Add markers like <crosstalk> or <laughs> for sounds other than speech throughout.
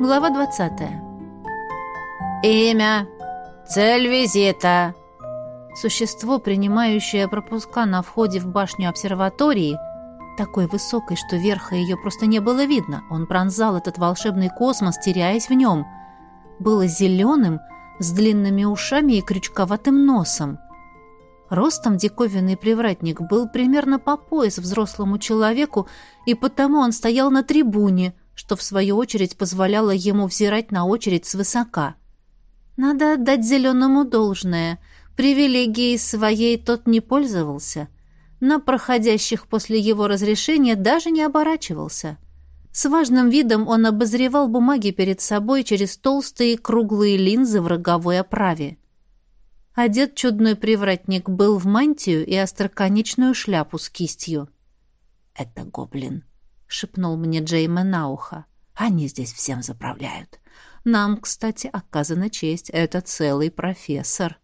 Глава 20. Имя. Цель визита. Существо, принимающее пропуска на входе в башню обсерватории, такой высокой, что верха ее просто не было видно, он пронзал этот волшебный космос, теряясь в нем, было зеленым, с длинными ушами и крючковатым носом. Ростом диковинный привратник был примерно по пояс взрослому человеку, и потому он стоял на трибуне, что в свою очередь позволяло ему взирать на очередь свысока. Надо отдать зеленому должное. Привилегией своей тот не пользовался. На проходящих после его разрешения даже не оборачивался. С важным видом он обозревал бумаги перед собой через толстые круглые линзы в роговой оправе. Одет чудной привратник был в мантию и остроконечную шляпу с кистью. «Это гоблин», — шепнул мне Джейма на ухо. «Они здесь всем заправляют. Нам, кстати, оказана честь. Это целый профессор».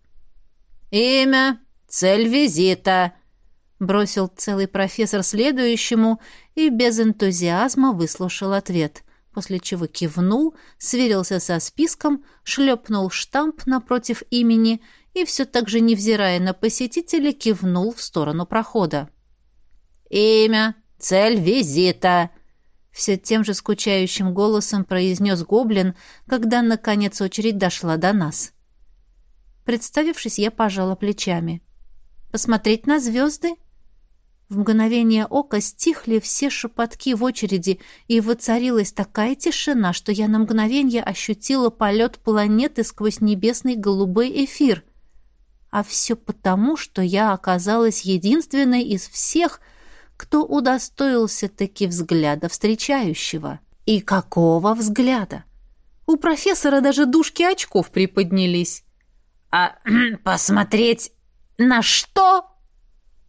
«Имя, цель визита», — бросил целый профессор следующему и без энтузиазма выслушал ответ, после чего кивнул, сверился со списком, шлепнул штамп напротив имени — и все так же, невзирая на посетителя, кивнул в сторону прохода. «Имя, цель визита», — все тем же скучающим голосом произнес гоблин, когда, наконец, очередь дошла до нас. Представившись, я пожала плечами. «Посмотреть на звезды?» В мгновение ока стихли все шепотки в очереди, и воцарилась такая тишина, что я на мгновение ощутила полет планеты сквозь небесный голубой эфир. А все потому, что я оказалась единственной из всех, кто удостоился таки взгляда встречающего. И какого взгляда? У профессора даже дужки очков приподнялись. «А <clears throat> посмотреть на что?»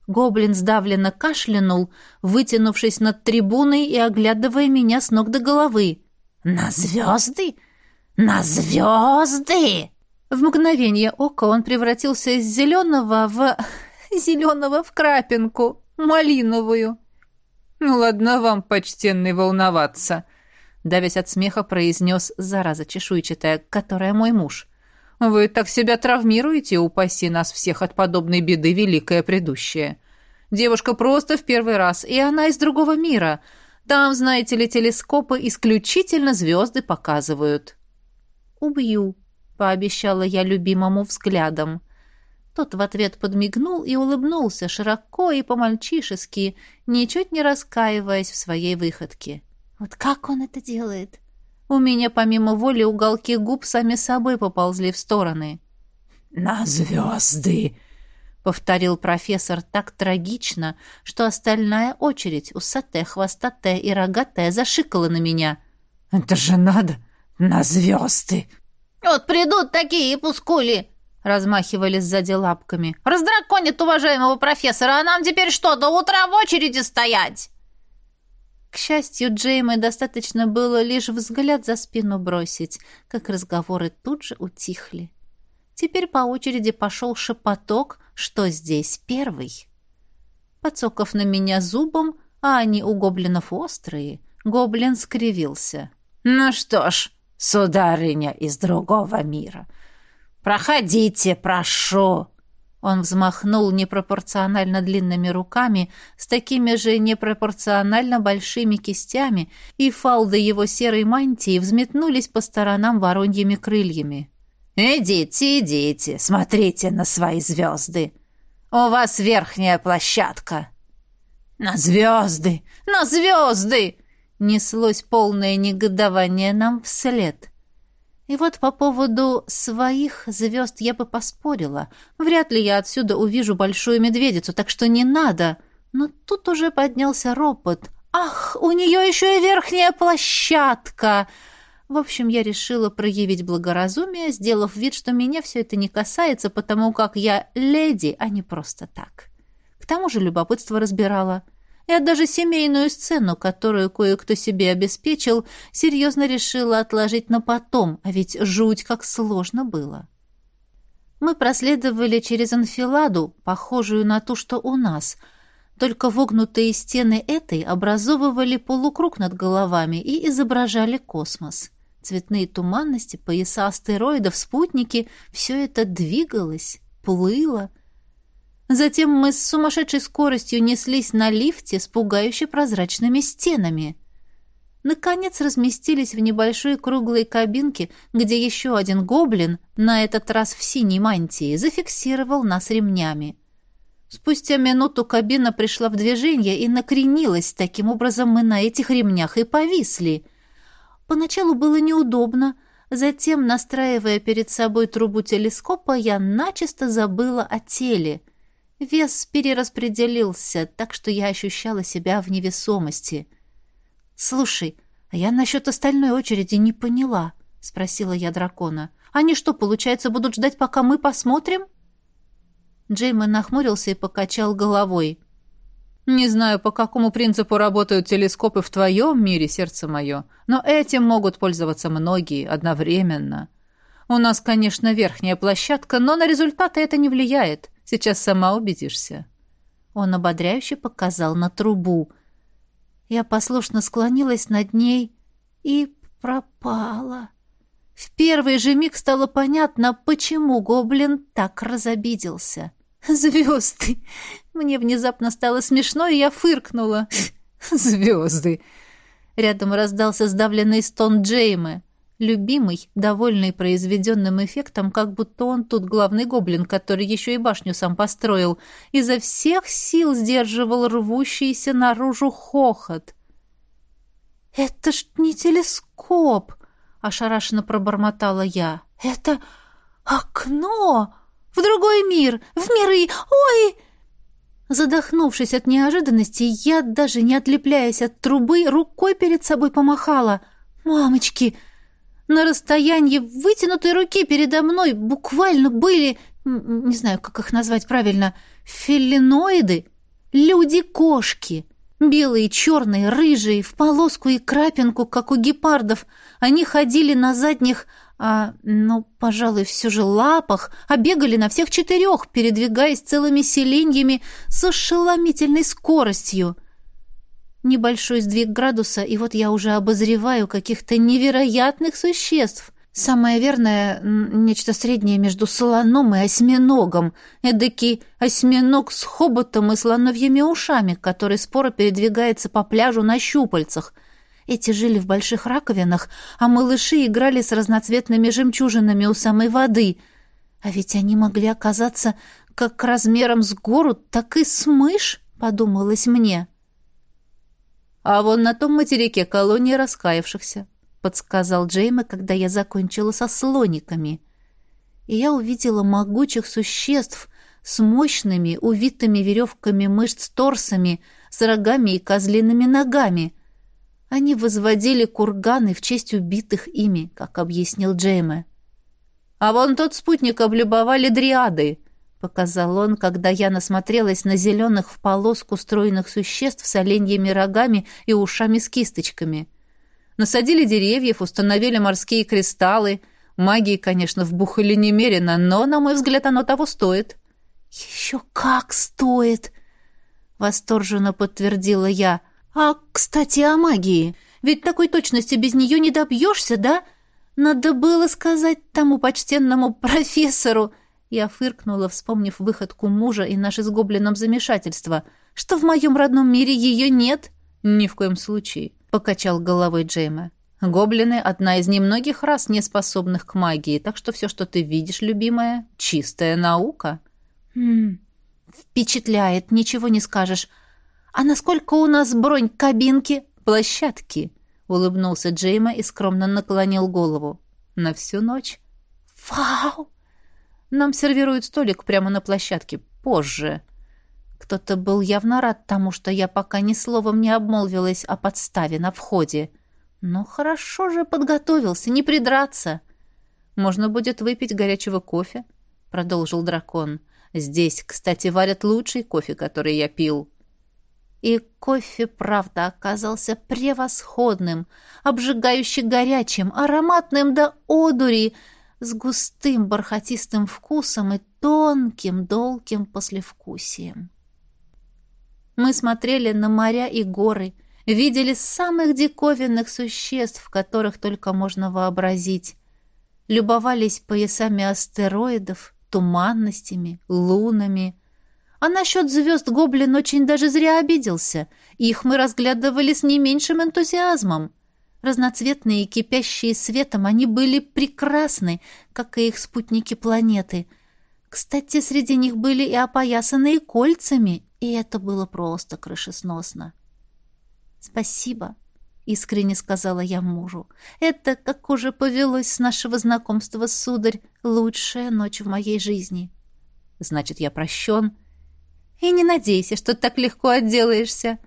Гоблин сдавленно кашлянул, вытянувшись над трибуной и оглядывая меня с ног до головы. «На звезды? На звезды!» В мгновение ока он превратился из зеленого в... <laughs> зеленого в крапинку, малиновую. «Ну ладно вам, почтенный, волноваться», — давясь от смеха, произнес зараза чешуйчатая, которая мой муж. «Вы так себя травмируете, упаси нас всех от подобной беды, великое предыдущее. Девушка просто в первый раз, и она из другого мира. Там, знаете ли, телескопы исключительно звезды показывают». «Убью», пообещала я любимому взглядом. Тот в ответ подмигнул и улыбнулся широко и по-мальчишески, ничуть не раскаиваясь в своей выходке. Вот как он это делает? У меня помимо воли уголки губ сами собой поползли в стороны. «На звезды!» — повторил профессор так трагично, что остальная очередь, усатая, хвостатая и рогатая, зашикала на меня. «Это же надо! На звезды!» «Вот придут такие пускули!» Размахивали сзади лапками. «Раздраконят уважаемого профессора, а нам теперь что, до утра в очереди стоять?» К счастью, Джейме достаточно было лишь взгляд за спину бросить, как разговоры тут же утихли. Теперь по очереди пошел шепоток, что здесь первый. Подсоков на меня зубом, а они у гоблинов острые, гоблин скривился. «Ну что ж, сударыня из другого мира. Проходите, прошу!» Он взмахнул непропорционально длинными руками с такими же непропорционально большими кистями, и фалды его серой мантии взметнулись по сторонам вороньими крыльями. «Идите, идите, смотрите на свои звезды. У вас верхняя площадка». «На звезды! На звезды!» Неслось полное негодование нам вслед. И вот по поводу своих звезд я бы поспорила. Вряд ли я отсюда увижу большую медведицу, так что не надо. Но тут уже поднялся ропот. «Ах, у нее еще и верхняя площадка!» В общем, я решила проявить благоразумие, сделав вид, что меня все это не касается, потому как я леди, а не просто так. К тому же любопытство разбирала — я даже семейную сцену, которую кое-кто себе обеспечил, серьезно решила отложить на потом, а ведь жуть как сложно было. Мы проследовали через анфиладу, похожую на ту, что у нас, только вогнутые стены этой образовывали полукруг над головами и изображали космос. Цветные туманности, пояса астероидов, спутники — все это двигалось, плыло. Затем мы с сумасшедшей скоростью неслись на лифте с пугающе прозрачными стенами. Наконец разместились в небольшой круглой кабинке, где еще один гоблин, на этот раз в синей мантии, зафиксировал нас ремнями. Спустя минуту кабина пришла в движение и накренилась, таким образом мы на этих ремнях и повисли — Поначалу было неудобно, затем, настраивая перед собой трубу телескопа, я начисто забыла о теле. Вес перераспределился, так что я ощущала себя в невесомости. «Слушай, а я насчет остальной очереди не поняла», — спросила я дракона. «Они что, получается, будут ждать, пока мы посмотрим?» Джеймон нахмурился и покачал головой. Не знаю, по какому принципу работают телескопы в твоем мире, сердце мое, но этим могут пользоваться многие одновременно. У нас, конечно, верхняя площадка, но на результаты это не влияет. Сейчас сама убедишься». Он ободряюще показал на трубу. Я послушно склонилась над ней и пропала. В первый же миг стало понятно, почему гоблин так разобиделся. «Звезды!» Мне внезапно стало смешно, и я фыркнула. «Звезды!» Рядом раздался сдавленный стон Джеймы. Любимый, довольный произведенным эффектом, как будто он тут главный гоблин, который еще и башню сам построил, изо всех сил сдерживал рвущийся наружу хохот. «Это ж не телескоп!» — ошарашенно пробормотала я. «Это окно!» В другой мир! В миры! Ой!» Задохнувшись от неожиданности, я, даже не отлепляясь от трубы, рукой перед собой помахала. «Мамочки!» На расстоянии вытянутой руки передо мной буквально были, не знаю, как их назвать правильно, филиноиды, люди-кошки. Белые, черные, рыжие, в полоску и крапинку, как у гепардов. Они ходили на задних а, ну, пожалуй, все же лапах, а бегали на всех четырех, передвигаясь целыми селеньями с ошеломительной скоростью. Небольшой сдвиг градуса, и вот я уже обозреваю каких-то невероятных существ. Самое верное — нечто среднее между слоном и осьминогом. Эдакий осьминог с хоботом и слоновьими ушами, который споро передвигается по пляжу на щупальцах — эти жили в больших раковинах, а малыши играли с разноцветными жемчужинами у самой воды. А ведь они могли оказаться как размером с гору, так и с мышь, подумалось мне. А вон на том материке колония раскаявшихся, подсказал Джейма, когда я закончила со слониками. И я увидела могучих существ с мощными, увитыми веревками мышц торсами, с рогами и козлиными ногами — они возводили курганы в честь убитых ими, как объяснил Джейме. «А вон тот спутник облюбовали дриады», — показал он, когда я насмотрелась на зеленых в полоску стройных существ с оленьими рогами и ушами с кисточками. Насадили деревьев, установили морские кристаллы. Магии, конечно, вбухали немерено, но, на мой взгляд, оно того стоит. «Еще как стоит!» — восторженно подтвердила я — «А, кстати, о магии. Ведь такой точности без нее не добьешься, да? Надо было сказать тому почтенному <laughs> профессору». Я фыркнула, вспомнив выходку мужа и наше с гоблином замешательство. «Что в моем родном мире ее нет?» «Ни в коем случае», — покачал головой Джейма. «Гоблины — одна из немногих рас, не способных к магии, так что все, что ты видишь, любимая, — чистая наука». «Хм, впечатляет, ничего не скажешь. «А насколько у нас бронь кабинки?» «Площадки», — улыбнулся Джейма и скромно наклонил голову. «На всю ночь». «Вау!» «Нам сервируют столик прямо на площадке. Позже». Кто-то был явно рад тому, что я пока ни словом не обмолвилась о подставе на входе. Но хорошо же подготовился, не придраться. «Можно будет выпить горячего кофе», — продолжил дракон. «Здесь, кстати, варят лучший кофе, который я пил». И кофе, правда, оказался превосходным, обжигающе горячим, ароматным до одури, с густым бархатистым вкусом и тонким, долгим послевкусием. Мы смотрели на моря и горы, видели самых диковинных существ, которых только можно вообразить, любовались поясами астероидов, туманностями, лунами. А насчет звезд Гоблин очень даже зря обиделся. Их мы разглядывали с не меньшим энтузиазмом. Разноцветные и кипящие светом, они были прекрасны, как и их спутники планеты. Кстати, среди них были и опоясанные кольцами, и это было просто крышесносно. «Спасибо», — искренне сказала я мужу. «Это, как уже повелось с нашего знакомства, сударь, лучшая ночь в моей жизни». «Значит, я прощен?» «И не надейся, что так легко отделаешься».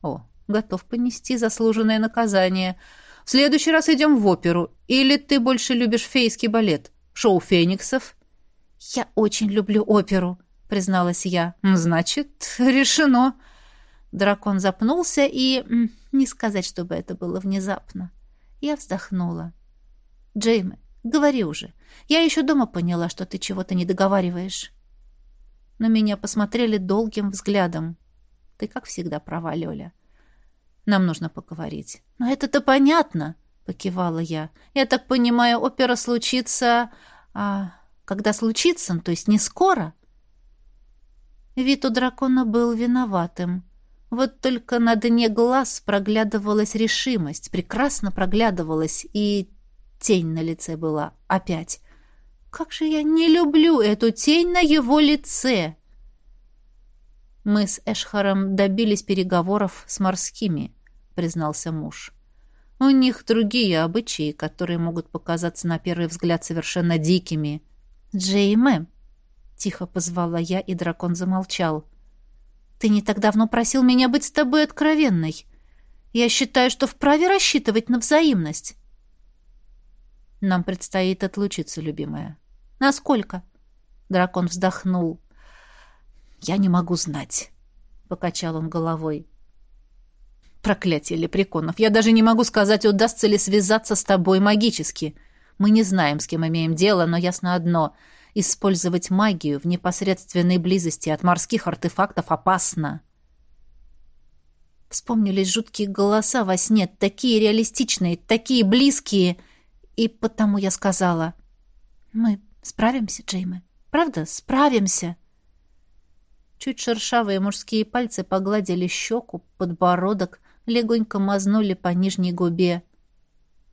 «О, готов понести заслуженное наказание. В следующий раз идем в оперу. Или ты больше любишь фейский балет? Шоу фениксов?» «Я очень люблю оперу», — призналась я. «Значит, решено». Дракон запнулся и... Не сказать, чтобы это было внезапно. Я вздохнула. «Джейми, говори уже. Я еще дома поняла, что ты чего-то не договариваешь». На меня посмотрели долгим взглядом. «Ты, как всегда, права, Лёля. Нам нужно поговорить». «Но это-то понятно», — покивала я. «Я так понимаю, опера случится... А когда случится, то есть не скоро?» Вид у дракона был виноватым. Вот только на дне глаз проглядывалась решимость, прекрасно проглядывалась, и тень на лице была опять. Как же я не люблю эту тень на его лице! Мы с Эшхаром добились переговоров с морскими, признался муж. У них другие обычаи, которые могут показаться на первый взгляд совершенно дикими. «Джейме!» — тихо позвала я, и дракон замолчал. Ты не так давно просил меня быть с тобой откровенной. Я считаю, что вправе рассчитывать на взаимность. Нам предстоит отлучиться, любимая. Насколько? Дракон вздохнул. Я не могу знать, покачал он головой. Проклятие лепреконов. Я даже не могу сказать, удастся ли связаться с тобой магически. Мы не знаем, с кем имеем дело, но ясно одно — Использовать магию в непосредственной близости от морских артефактов опасно. Вспомнились жуткие голоса во сне, такие реалистичные, такие близкие. И потому я сказала, «Мы справимся, Джейме. Правда, справимся». Чуть шершавые мужские пальцы погладили щеку, подбородок, легонько мазнули по нижней губе.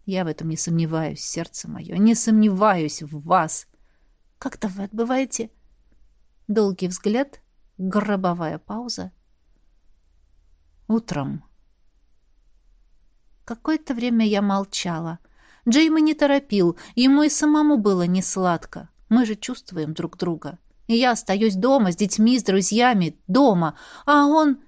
Я в этом не сомневаюсь, сердце мое, не сомневаюсь в вас. Как-то вы отбываете?» Долгий взгляд, гробовая пауза. «Утром». Какое-то время я молчала. Джейми не торопил, ему и самому было не сладко. Мы же чувствуем друг друга. И я остаюсь дома с детьми, с друзьями, дома, а он...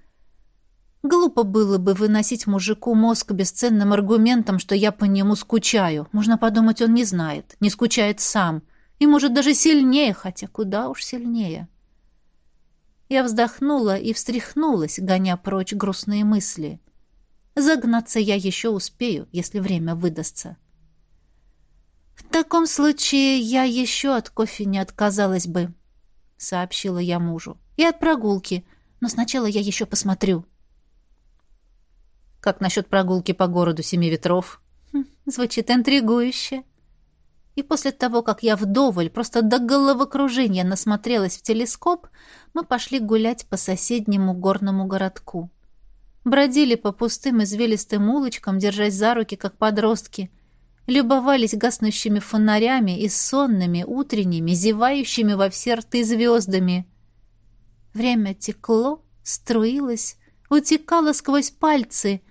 Глупо было бы выносить мужику мозг бесценным аргументом, что я по нему скучаю. Можно подумать, он не знает, не скучает сам и, может, даже сильнее, хотя куда уж сильнее. Я вздохнула и встряхнулась, гоня прочь грустные мысли. Загнаться я еще успею, если время выдастся. «В таком случае я еще от кофе не отказалась бы», — сообщила я мужу. «И от прогулки, но сначала я еще посмотрю». «Как насчет прогулки по городу Семи Ветров?» хм, «Звучит интригующе», и после того, как я вдоволь, просто до головокружения насмотрелась в телескоп, мы пошли гулять по соседнему горному городку. Бродили по пустым извилистым улочкам, держась за руки, как подростки. Любовались гаснущими фонарями и сонными, утренними, зевающими во все рты звездами. Время текло, струилось, утекало сквозь пальцы —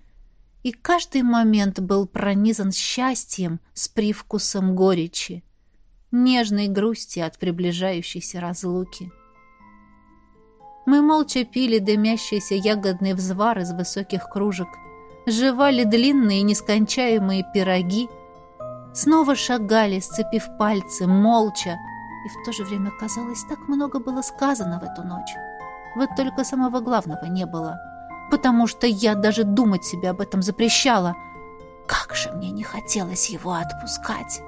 и каждый момент был пронизан счастьем с привкусом горечи, нежной грусти от приближающейся разлуки. Мы молча пили дымящийся ягодный взвар из высоких кружек, жевали длинные нескончаемые пироги, снова шагали, сцепив пальцы, молча, и в то же время, казалось, так много было сказано в эту ночь. Вот только самого главного не было — потому что я даже думать себе об этом запрещала. Как же мне не хотелось его отпускать.